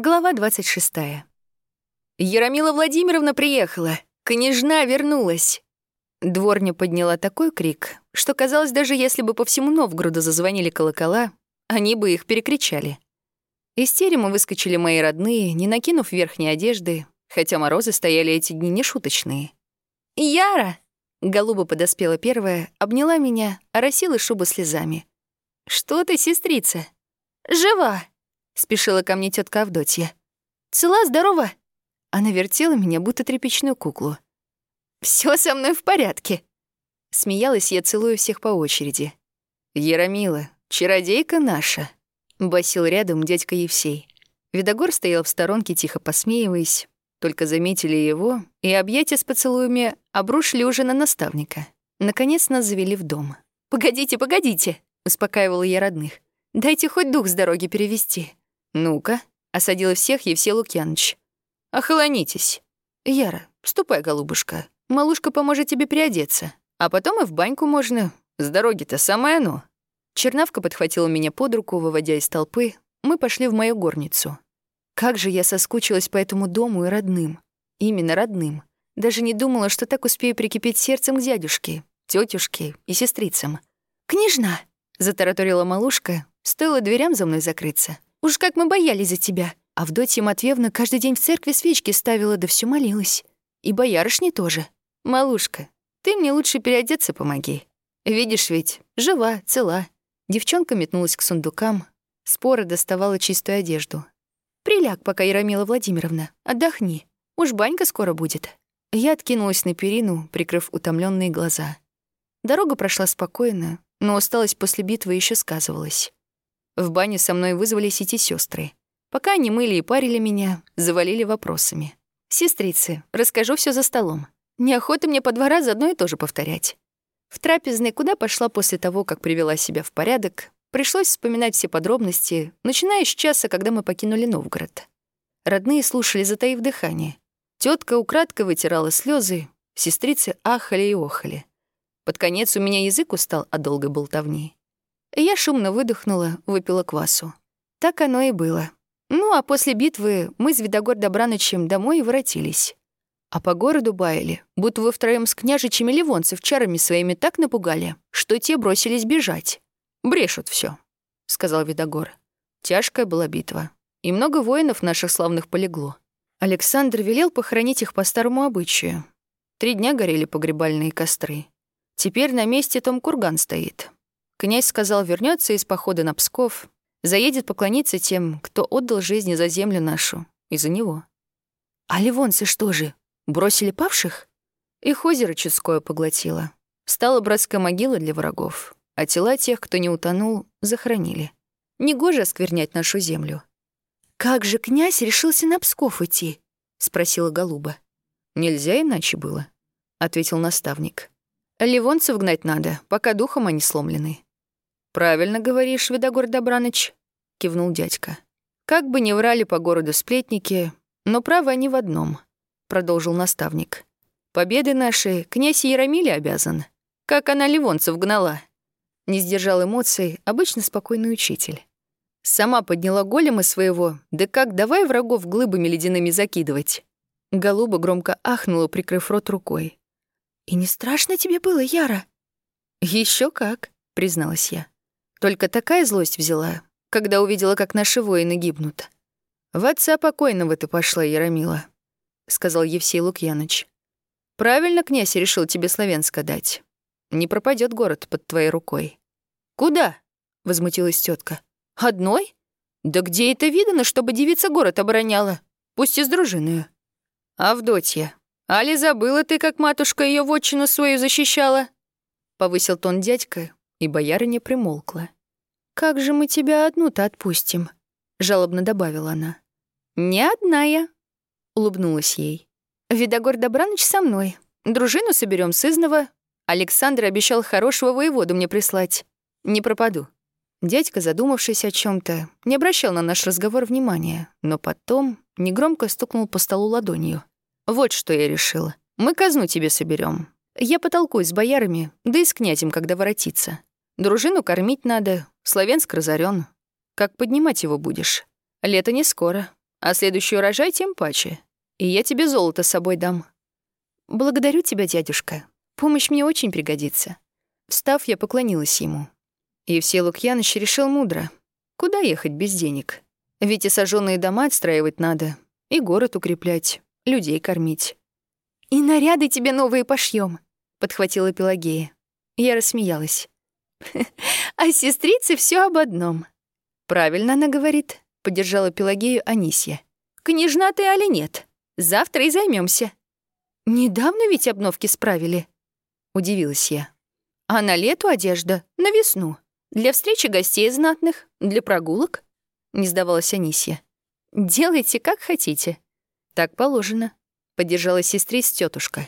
Глава 26. «Яромила Владимировна приехала! Княжна вернулась!» Дворня подняла такой крик, что казалось, даже если бы по всему Новгороду зазвонили колокола, они бы их перекричали. Из терема выскочили мои родные, не накинув верхней одежды, хотя морозы стояли эти дни нешуточные. «Яра!» — Голуба подоспела первая, обняла меня, оросила шубу слезами. «Что ты, сестрица?» «Жива!» Спешила ко мне тетка Авдотья. «Цела, здорова?» Она вертела меня, будто тряпичную куклу. Все со мной в порядке». Смеялась я, целую всех по очереди. «Яромила, чародейка наша», — басил рядом дядька Евсей. Видогор стоял в сторонке, тихо посмеиваясь. Только заметили его, и объятия с поцелуями обрушили уже на наставника. Наконец нас завели в дом. «Погодите, погодите», — успокаивала я родных. «Дайте хоть дух с дороги перевести. «Ну-ка», — осадила всех Евсей Лукьяныч. «Охолонитесь. Яра, ступай, голубушка. Малушка поможет тебе приодеться. А потом и в баньку можно. С дороги-то самое оно». Чернавка подхватила меня под руку, выводя из толпы. Мы пошли в мою горницу. Как же я соскучилась по этому дому и родным. Именно родным. Даже не думала, что так успею прикипеть сердцем к дядюшке, тетюшке и сестрицам. «Княжна!» — затараторила малушка, стоило дверям за мной закрыться. Уж как мы боялись за тебя. Авдотья Матвеевна каждый день в церкви свечки ставила, да все молилась. И боярышни тоже. Малушка, ты мне лучше переодеться помоги. Видишь ведь, жива, цела. Девчонка метнулась к сундукам. Спора доставала чистую одежду. «Приляг пока, Яромила Владимировна, отдохни. Уж банька скоро будет». Я откинулась на перину, прикрыв утомленные глаза. Дорога прошла спокойно, но усталость после битвы еще сказывалась. В бане со мной вызвались эти сестры. Пока они мыли и парили меня, завалили вопросами. «Сестрицы, расскажу все за столом. Неохота мне по два раза одно и то же повторять». В трапезной, куда пошла после того, как привела себя в порядок, пришлось вспоминать все подробности, начиная с часа, когда мы покинули Новгород. Родные слушали, затаив дыхание. Тетка украдкой вытирала слезы, сестрицы ахали и охали. Под конец у меня язык устал от долгой болтовни. Я шумно выдохнула, выпила квасу. Так оно и было. Ну, а после битвы мы с Видогор Добранычем домой и воротились. А по городу баяли, будто вы втроем с княжичами ливонцев чарами своими так напугали, что те бросились бежать. «Брешут все, сказал Видогор. Тяжкая была битва, и много воинов наших славных полегло. Александр велел похоронить их по старому обычаю. Три дня горели погребальные костры. Теперь на месте том курган стоит. Князь сказал, вернется из похода на Псков, заедет поклониться тем, кто отдал жизни за землю нашу, и за него. А ливонцы что же, бросили павших? Их озеро Чудское поглотило. Стала братская могила для врагов, а тела тех, кто не утонул, захоронили. Негоже осквернять нашу землю. «Как же князь решился на Псков идти?» — спросила Голуба. «Нельзя иначе было», — ответил наставник. «Ливонцев гнать надо, пока духом они сломлены. «Правильно говоришь, Видогор Добраныч», — кивнул дядька. «Как бы ни врали по городу сплетники, но правы они в одном», — продолжил наставник. «Победы нашей князь Яромиле обязан. Как она ливонцев гнала». Не сдержал эмоций обычно спокойный учитель. Сама подняла голема своего, да как давай врагов глыбами ледяными закидывать. Голуба громко ахнула, прикрыв рот рукой. «И не страшно тебе было, Яра?» Еще как», — призналась я. Только такая злость взяла, когда увидела, как наши воины гибнут. «В отца покойного ты пошла, Яромила», — сказал Евсей Лукьяныч. «Правильно князь решил тебе Славянска дать. Не пропадет город под твоей рукой». «Куда?» — возмутилась тетка. «Одной? Да где это видано, чтобы девица город обороняла? Пусть и с дружиною». «Авдотья, али забыла ты, как матушка ее вотчину свою защищала?» Повысил тон дядька, и боярыня примолкла. «Как же мы тебя одну-то отпустим?» — жалобно добавила она. «Не одна я», — улыбнулась ей. «Видогор Добраныч со мной. Дружину соберем с Изнова. Александр обещал хорошего воеводу мне прислать. Не пропаду». Дядька, задумавшись о чем то не обращал на наш разговор внимания, но потом негромко стукнул по столу ладонью. «Вот что я решила. Мы казну тебе соберем. Я потолкуюсь с боярами, да и с князем, когда воротиться. Дружину кормить надо, Славянск разорен. Как поднимать его будешь? Лето не скоро, А следующий урожай тем паче. И я тебе золото с собой дам. Благодарю тебя, дядюшка. Помощь мне очень пригодится. Встав, я поклонилась ему. И все Лукьяныч решил мудро. Куда ехать без денег? Ведь и сожженные дома отстраивать надо, и город укреплять, людей кормить. «И наряды тебе новые пошьем, подхватила Пелагея. Я рассмеялась. «А сестрицы все об одном». «Правильно она говорит», — поддержала Пелагею Анисья. «Княжна ты али нет? Завтра и займемся. «Недавно ведь обновки справили», — удивилась я. «А на лету одежда, на весну. Для встречи гостей знатных, для прогулок?» — не сдавалась Анисья. «Делайте, как хотите». «Так положено», — поддержала сестриц тетушка.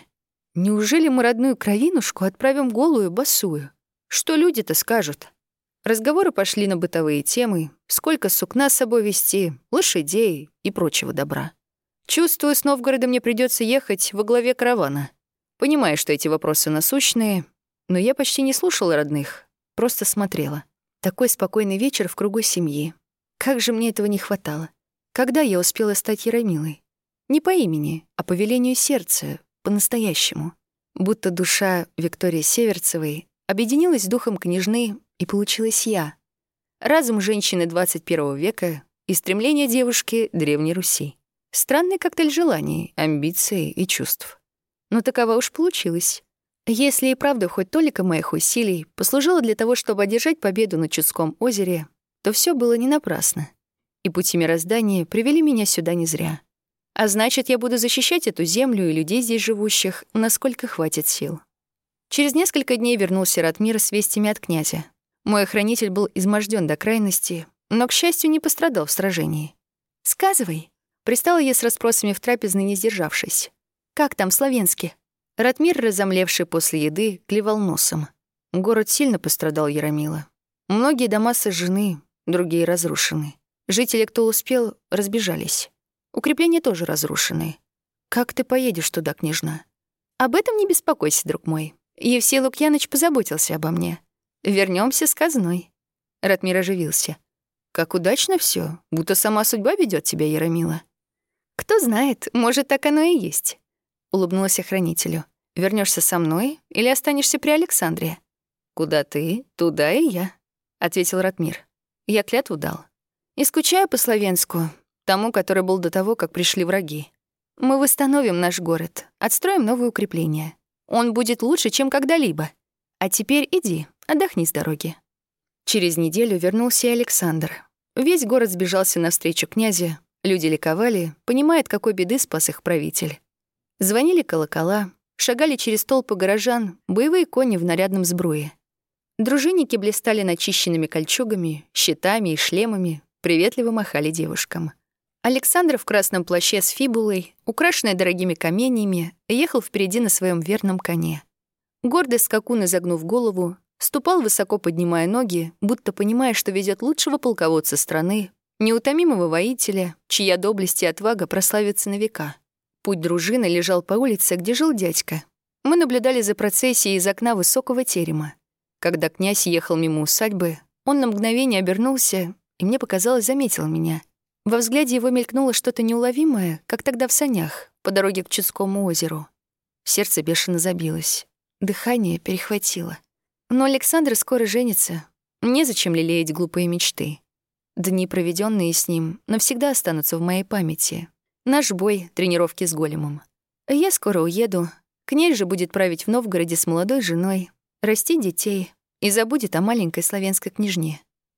«Неужели мы родную кровинушку отправим голую, босую? Что люди-то скажут?» Разговоры пошли на бытовые темы, сколько сукна с собой вести, лошадей и прочего добра. Чувствую, с Новгорода мне придется ехать во главе каравана. Понимаю, что эти вопросы насущные, но я почти не слушала родных, просто смотрела. Такой спокойный вечер в кругу семьи. Как же мне этого не хватало. Когда я успела стать Яромилой? Не по имени, а по велению сердца, по-настоящему. Будто душа Виктории Северцевой объединилась с духом княжны, и получилась я. Разум женщины 21 века и стремление девушки Древней Руси. Странный коктейль желаний, амбиций и чувств. Но такова уж получилось. Если и правда хоть толика моих усилий послужило для того, чтобы одержать победу на Чудском озере, то все было не напрасно. И пути мироздания привели меня сюда не зря. А значит, я буду защищать эту землю и людей здесь живущих, насколько хватит сил. Через несколько дней вернулся Ратмир с вестями от князя. Мой охранитель был изможден до крайности, но, к счастью, не пострадал в сражении. «Сказывай», Пристала я с расспросами в трапезной, не сдержавшись. «Как там, Славенски?» Ратмир, разомлевший после еды, клевал носом. Город сильно пострадал, Яромила. Многие дома сожжены, другие разрушены. Жители, кто успел, разбежались. Укрепления тоже разрушены. Как ты поедешь туда, княжна? Об этом не беспокойся, друг мой. Евсей Лукьяныч позаботился обо мне. Вернемся с казной. Ратмир оживился. Как удачно все, будто сама судьба ведет тебя, Яромила. «Кто знает, может, так оно и есть», — улыбнулась охранителю. Вернешься со мной или останешься при Александре?» «Куда ты, туда и я», — ответил Ратмир. Я клятву дал. «И скучаю по-славянску, тому, который был до того, как пришли враги. Мы восстановим наш город, отстроим новые укрепления. Он будет лучше, чем когда-либо. А теперь иди, отдохни с дороги». Через неделю вернулся Александр. Весь город сбежался навстречу князя, Люди ликовали, понимая, какой беды спас их правитель. Звонили колокола, шагали через толпы горожан, боевые кони в нарядном сбруе. Дружинники блистали начищенными кольчугами, щитами и шлемами, приветливо махали девушкам. Александр в красном плаще с фибулой, украшенный дорогими каменьями, ехал впереди на своем верном коне. Гордый скакун, изогнув голову, ступал высоко поднимая ноги, будто понимая, что везет лучшего полководца страны, неутомимого воителя, чья доблесть и отвага прославятся на века. Путь дружины лежал по улице, где жил дядька. Мы наблюдали за процессией из окна высокого терема. Когда князь ехал мимо усадьбы, он на мгновение обернулся, и мне показалось, заметил меня. Во взгляде его мелькнуло что-то неуловимое, как тогда в санях, по дороге к Чудскому озеру. Сердце бешено забилось. Дыхание перехватило. Но Александр скоро женится. Незачем лелеять глупые мечты. Дни, проведенные с ним, навсегда останутся в моей памяти. Наш бой, тренировки с големом. Я скоро уеду. Князь же будет править в Новгороде с молодой женой, расти детей и забудет о маленькой славянской княжне.